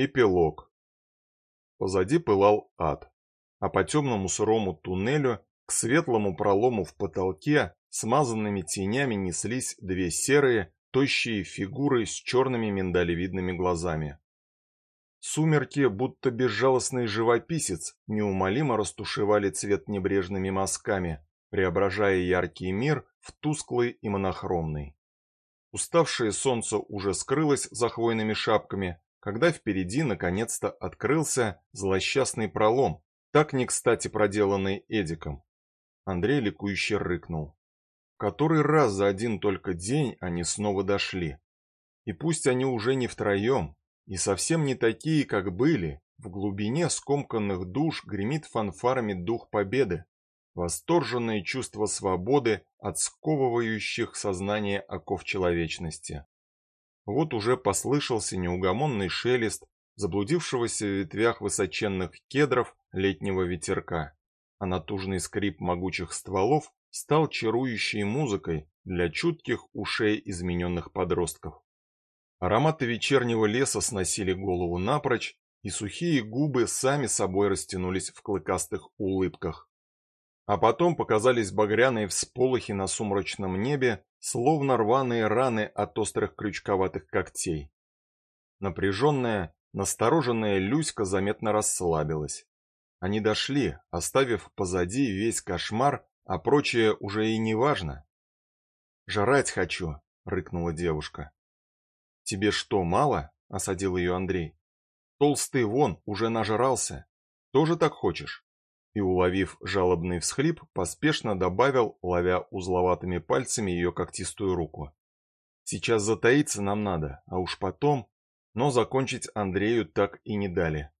Эпилог. Позади пылал ад, а по темному сырому туннелю к светлому пролому в потолке смазанными тенями неслись две серые, тощие фигуры с черными миндалевидными глазами. Сумерки, будто безжалостный живописец, неумолимо растушевали цвет небрежными мазками, преображая яркий мир в тусклый и монохромный. Уставшее солнце уже скрылось за хвойными шапками, когда впереди наконец-то открылся злосчастный пролом, так не кстати проделанный Эдиком. Андрей ликующе рыкнул. Который раз за один только день они снова дошли. И пусть они уже не втроем, и совсем не такие, как были, в глубине скомканных душ гремит фанфарами дух победы, восторженное чувство свободы от сковывающих сознание оков человечности. Вот уже послышался неугомонный шелест заблудившегося в ветвях высоченных кедров летнего ветерка, а натужный скрип могучих стволов стал чарующей музыкой для чутких ушей измененных подростков. Ароматы вечернего леса сносили голову напрочь, и сухие губы сами собой растянулись в клыкастых улыбках. А потом показались багряные всполохи на сумрачном небе, словно рваные раны от острых крючковатых когтей. Напряженная, настороженная Люська заметно расслабилась. Они дошли, оставив позади весь кошмар, а прочее уже и не важно. «Жрать хочу», — рыкнула девушка. «Тебе что, мало?» — осадил ее Андрей. «Толстый вон уже нажрался. Тоже так хочешь?» И, уловив жалобный всхлип, поспешно добавил, ловя узловатыми пальцами ее когтистую руку. «Сейчас затаиться нам надо, а уж потом...» Но закончить Андрею так и не дали.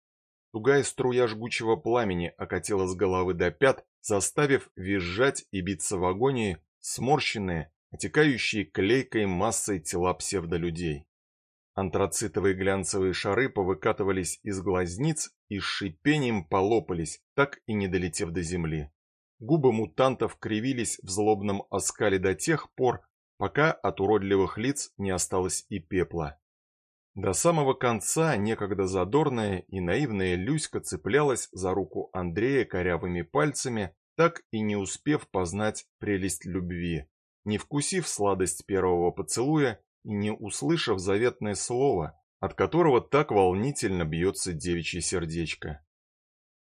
Тугая струя жгучего пламени окатила с головы до пят, заставив визжать и биться в агонии сморщенные, отекающие клейкой массой тела псевдолюдей. Антрацитовые глянцевые шары повыкатывались из глазниц и с шипением полопались, так и не долетев до земли. Губы мутантов кривились в злобном оскале до тех пор, пока от уродливых лиц не осталось и пепла. До самого конца некогда задорная и наивная Люська цеплялась за руку Андрея корявыми пальцами, так и не успев познать прелесть любви, не вкусив сладость первого поцелуя и не услышав заветное слово, от которого так волнительно бьется девичье сердечко.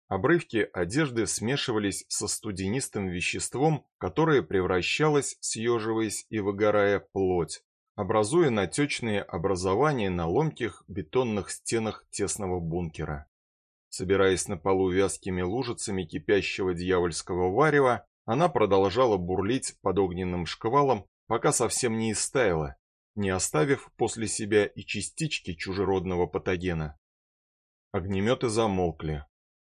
Обрывки одежды смешивались со студенистым веществом, которое превращалось, съеживаясь и выгорая плоть, образуя натечные образования на ломких бетонных стенах тесного бункера. Собираясь на полу вязкими лужицами кипящего дьявольского варева, она продолжала бурлить под огненным шквалом, пока совсем не истаяла, не оставив после себя и частички чужеродного патогена. Огнеметы замолкли.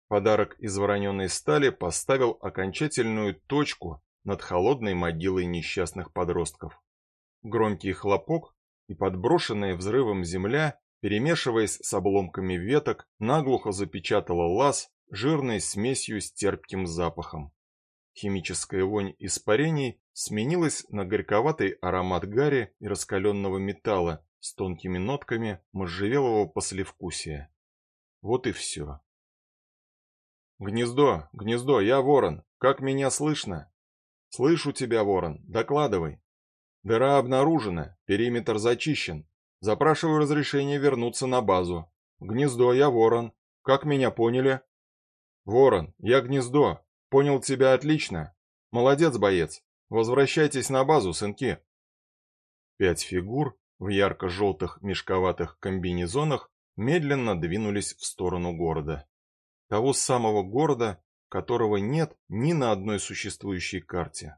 Подарок из вороненой стали поставил окончательную точку над холодной могилой несчастных подростков. Громкий хлопок и подброшенная взрывом земля, перемешиваясь с обломками веток, наглухо запечатала лаз жирной смесью с терпким запахом. Химическая вонь испарений сменилась на горьковатый аромат гари и раскаленного металла с тонкими нотками можжевелого послевкусия. Вот и все. «Гнездо, гнездо, я ворон. Как меня слышно?» «Слышу тебя, ворон. Докладывай». «Дыра обнаружена, периметр зачищен. Запрашиваю разрешение вернуться на базу. Гнездо, я ворон. Как меня поняли?» «Ворон, я гнездо. Понял тебя отлично. Молодец, боец. Возвращайтесь на базу, сынки. Пять фигур в ярко-желтых мешковатых комбинезонах медленно двинулись в сторону города. Того самого города, которого нет ни на одной существующей карте.